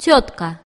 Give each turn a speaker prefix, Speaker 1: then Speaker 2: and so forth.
Speaker 1: тетка.